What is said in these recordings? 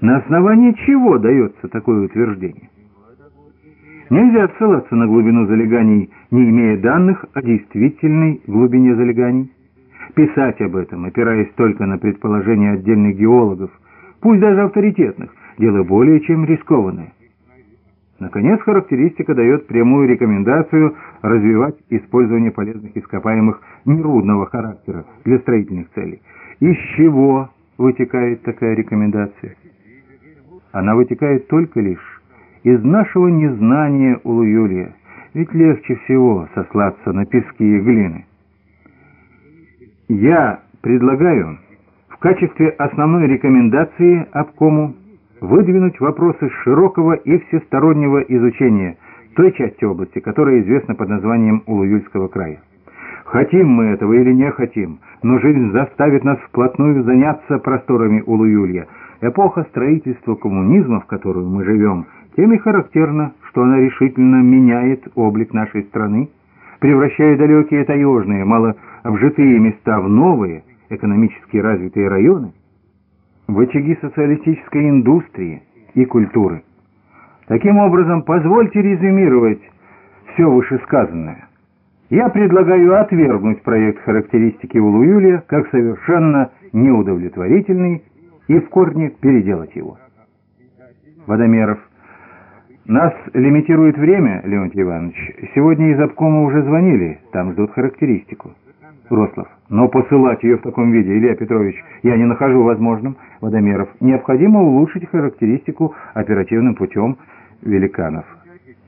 На основании чего дается такое утверждение? Нельзя ссылаться на глубину залеганий, не имея данных о действительной глубине залеганий. Писать об этом, опираясь только на предположения отдельных геологов, пусть даже авторитетных, дело более чем рискованное. Наконец, характеристика дает прямую рекомендацию развивать использование полезных ископаемых нерудного характера для строительных целей. Из чего вытекает такая рекомендация? Она вытекает только лишь из нашего незнания Улу-Юлия, ведь легче всего сослаться на пески и глины. Я предлагаю в качестве основной рекомендации обкому выдвинуть вопросы широкого и всестороннего изучения той части области, которая известна под названием Улуюльского края. Хотим мы этого или не хотим, но жизнь заставит нас вплотную заняться просторами Улуюлья. Эпоха строительства коммунизма, в которую мы живем, тем и характерна, что она решительно меняет облик нашей страны, превращая далекие таежные, малообжитые места в новые, экономически развитые районы, в очаги социалистической индустрии и культуры. Таким образом, позвольте резюмировать все вышесказанное. Я предлагаю отвергнуть проект характеристики Улу-Юлия как совершенно неудовлетворительный и в корне переделать его. Водомеров. Нас лимитирует время, Леонтий Иванович. Сегодня из обкома уже звонили, там ждут характеристику. Рослов. Но посылать ее в таком виде, Илья Петрович, я не нахожу возможным. Водомеров. Необходимо улучшить характеристику оперативным путем великанов.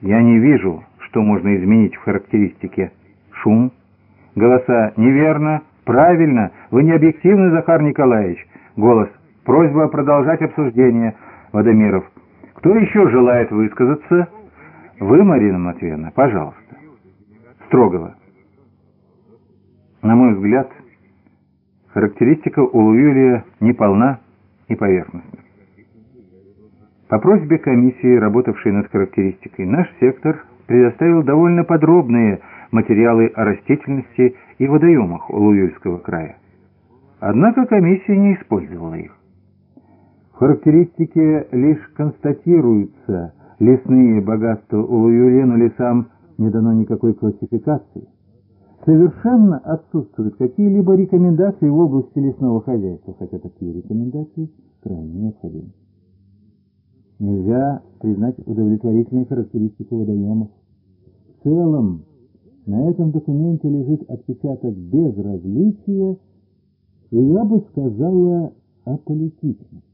Я не вижу, что можно изменить в характеристике. Шум. Голоса. Неверно. Правильно. Вы не объективны, Захар Николаевич. Голос. Просьба продолжать обсуждение. Водомеров. Кто еще желает высказаться? Вы, Марина Матвеевна, пожалуйста. Строгова. На мой взгляд, характеристика у Луюлия неполна и поверхностна. По просьбе комиссии, работавшей над характеристикой, наш сектор предоставил довольно подробные материалы о растительности и водоемах Улуюльского края. Однако комиссия не использовала их. В характеристике лишь констатируются лесные богатства Улуюлья, но лесам не дано никакой классификации совершенно отсутствуют какие-либо рекомендации в области лесного хозяйства, хотя такие рекомендации крайне необходимы. Нельзя признать удовлетворительной характеристику водоемов. В целом, на этом документе лежит отпечаток безразличия, и я бы сказала аполитичности.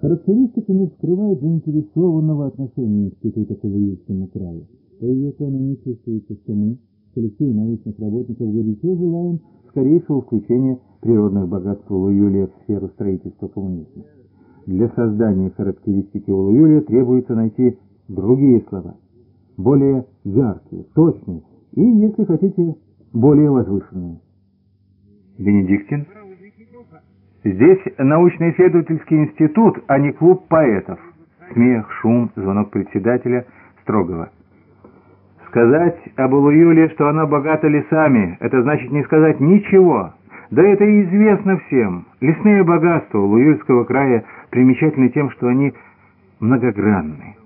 Характеристика не скрывает заинтересованного отношения к Иваильскому краю. По ее тону не чувствуется, что мы, коллектив научных работников, горячо желаем скорейшего включения природных богатств Улуюлия в сферу строительства коммунизма. Для создания характеристики Улуюлия требуется найти другие слова, более яркие, точные и, если хотите, более возвышенные. Бенедиктин? Здесь научно-исследовательский институт, а не клуб поэтов. Смех, шум, звонок председателя Строгова. Сказать об Улуюле, что она богата лесами, это значит не сказать ничего. Да это и известно всем. Лесные богатства Улуюльского края примечательны тем, что они многогранны.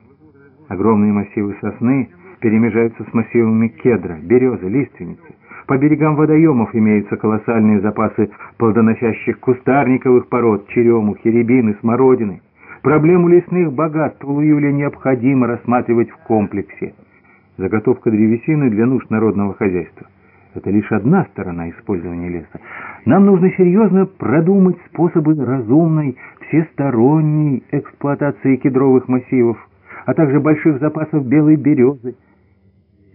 Огромные массивы сосны перемежаются с массивами кедра, березы, лиственницы. По берегам водоемов имеются колоссальные запасы плодоносящих кустарниковых пород, черемухи, рябины, смородины. Проблему лесных богатств в Улуюле необходимо рассматривать в комплексе заготовка древесины для нужд народного хозяйства. Это лишь одна сторона использования леса. Нам нужно серьезно продумать способы разумной, всесторонней эксплуатации кедровых массивов, а также больших запасов белой березы.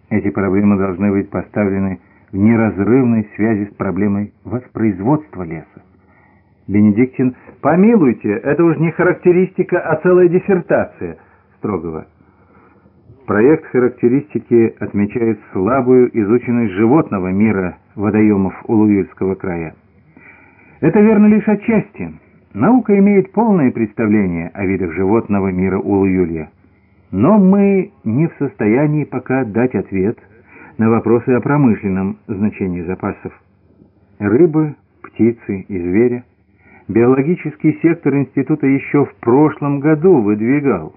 Эти проблемы должны быть поставлены неразрывной связи с проблемой воспроизводства леса. Бенедиктин, помилуйте, это уж не характеристика, а целая диссертация Строгова. Проект характеристики отмечает слабую изученность животного мира водоемов Улуюльского края. Это верно лишь отчасти. Наука имеет полное представление о видах животного мира Улуюлья. Но мы не в состоянии пока дать ответ на вопросы о промышленном значении запасов. Рыбы, птицы и звери биологический сектор института еще в прошлом году выдвигал.